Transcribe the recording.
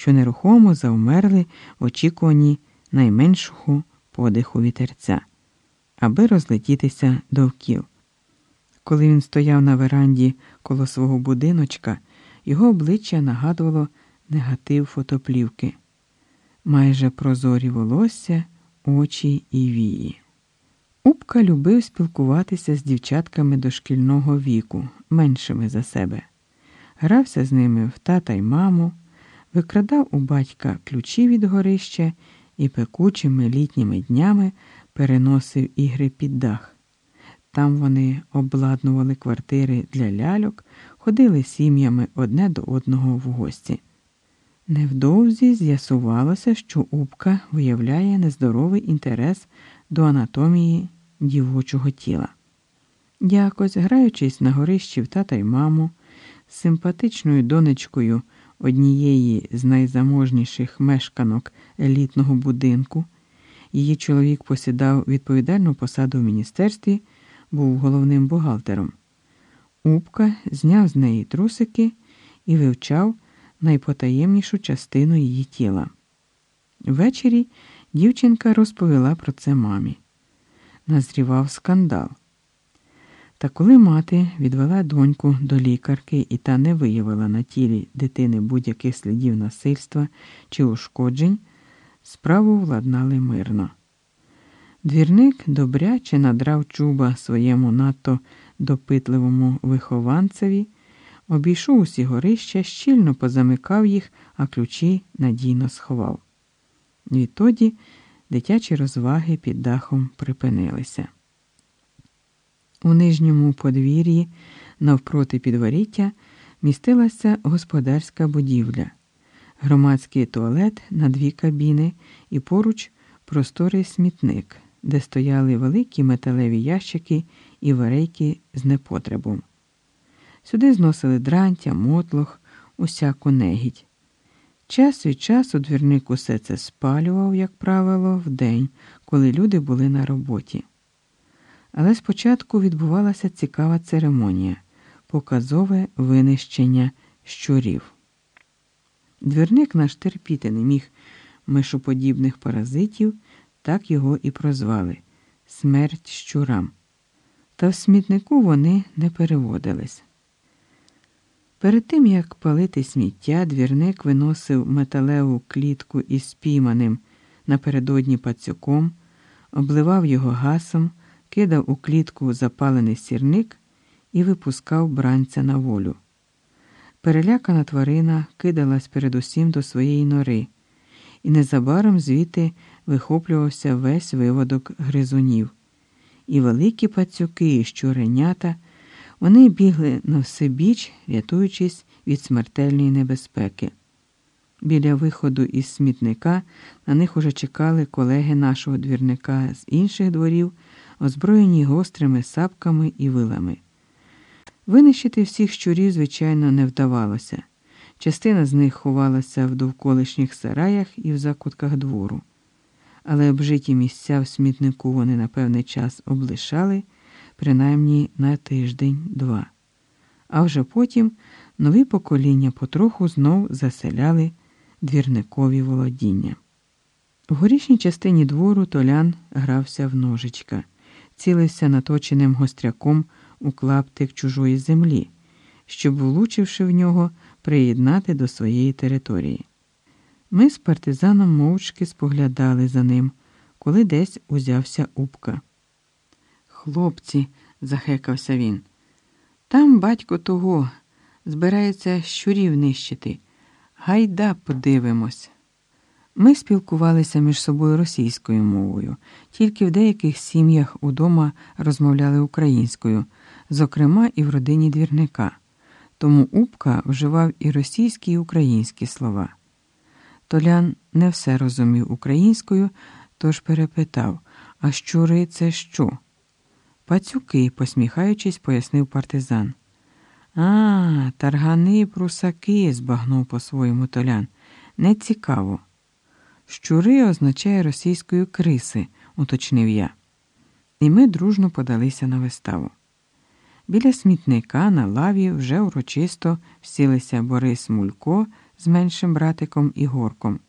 що нерухомо завмерли в очікуванні найменшого подиху вітерця, аби розлетітися довкіл. Коли він стояв на веранді коло свого будиночка, його обличчя нагадувало негатив фотоплівки, майже прозорі волосся, очі і вії. Упка любив спілкуватися з дівчатками дошкільного віку, меншими за себе, грався з ними в тата й маму, викрадав у батька ключі від горища і пекучими літніми днями переносив ігри під дах. Там вони обладнували квартири для ляльок, ходили сім'ями одне до одного в гості. Невдовзі з'ясувалося, що Упка виявляє нездоровий інтерес до анатомії дівочого тіла. Якось, граючись на горищі в тата й маму, симпатичною донечкою однієї з найзаможніших мешканок елітного будинку, її чоловік посідав відповідальну посаду в міністерстві, був головним бухгалтером. Упка зняв з неї трусики і вивчав найпотаємнішу частину її тіла. Ввечері дівчинка розповіла про це мамі. Назрівав скандал. Та коли мати відвела доньку до лікарки і та не виявила на тілі дитини будь-яких слідів насильства чи ушкоджень, справу владнали мирно. Двірник добряче надрав чуба своєму надто допитливому вихованцеві, обійшов усі горища, щільно позамикав їх, а ключі надійно сховав. Відтоді дитячі розваги під дахом припинилися. У нижньому подвір'ї, навпроти підворіття, містилася господарська будівля, громадський туалет на дві кабіни і поруч просторий смітник, де стояли великі металеві ящики і варейки з непотребом. Сюди зносили дрантя, мотлох, усяку негідь. Час від часу двірник усе це спалював, як правило, вдень, коли люди були на роботі. Але спочатку відбувалася цікава церемонія показове винищення щурів. Двірник наш терпіти не міг мишоподібних паразитів, так його і прозвали смерть щурам. Та в смітнику вони не переводились. Перед тим, як палити сміття, двірник виносив металеву клітку із спійманим напередодні пацюком, обливав його гасом, кидав у клітку запалений сірник і випускав бранця на волю. Перелякана тварина кидалась передусім до своєї нори, і незабаром звідти вихоплювався весь виводок гризунів. І великі пацюки, і щуренята – вони бігли на всебіч, рятуючись від смертельної небезпеки. Біля виходу із смітника на них уже чекали колеги нашого двірника з інших дворів, озброєні гострими сапками і вилами. Винищити всіх щурів, звичайно, не вдавалося. Частина з них ховалася в довколишніх сараях і в закутках двору, але обжиті місця в смітнику вони на певний час облишали принаймні на тиждень-два. А вже потім нові покоління потроху знов заселяли двірникові володіння. В горішній частині двору толян грався в ножичка, цілився наточеним гостряком у клаптик чужої землі, щоб, влучивши в нього, приєднати до своєї території. Ми з партизаном мовчки споглядали за ним, коли десь узявся Упка. Хлопці, захекався він, там батько того збирається щурів нищити. Гайда подивимось. Ми спілкувалися між собою російською мовою, тільки в деяких сім'ях удома розмовляли українською, зокрема і в родині двірника. Тому Упка вживав і російські, і українські слова. Толян не все розумів українською, тож перепитав: А щури це що? Пацюки, посміхаючись, пояснив партизан. А, таргани прусаки, збагнув по-своєму толян. Не цікаво. Щури означає російською криси, уточнив я. І ми дружно подалися на виставу. Біля смітника на лаві вже урочисто всілися Борис Мулько з меншим братиком Ігорком.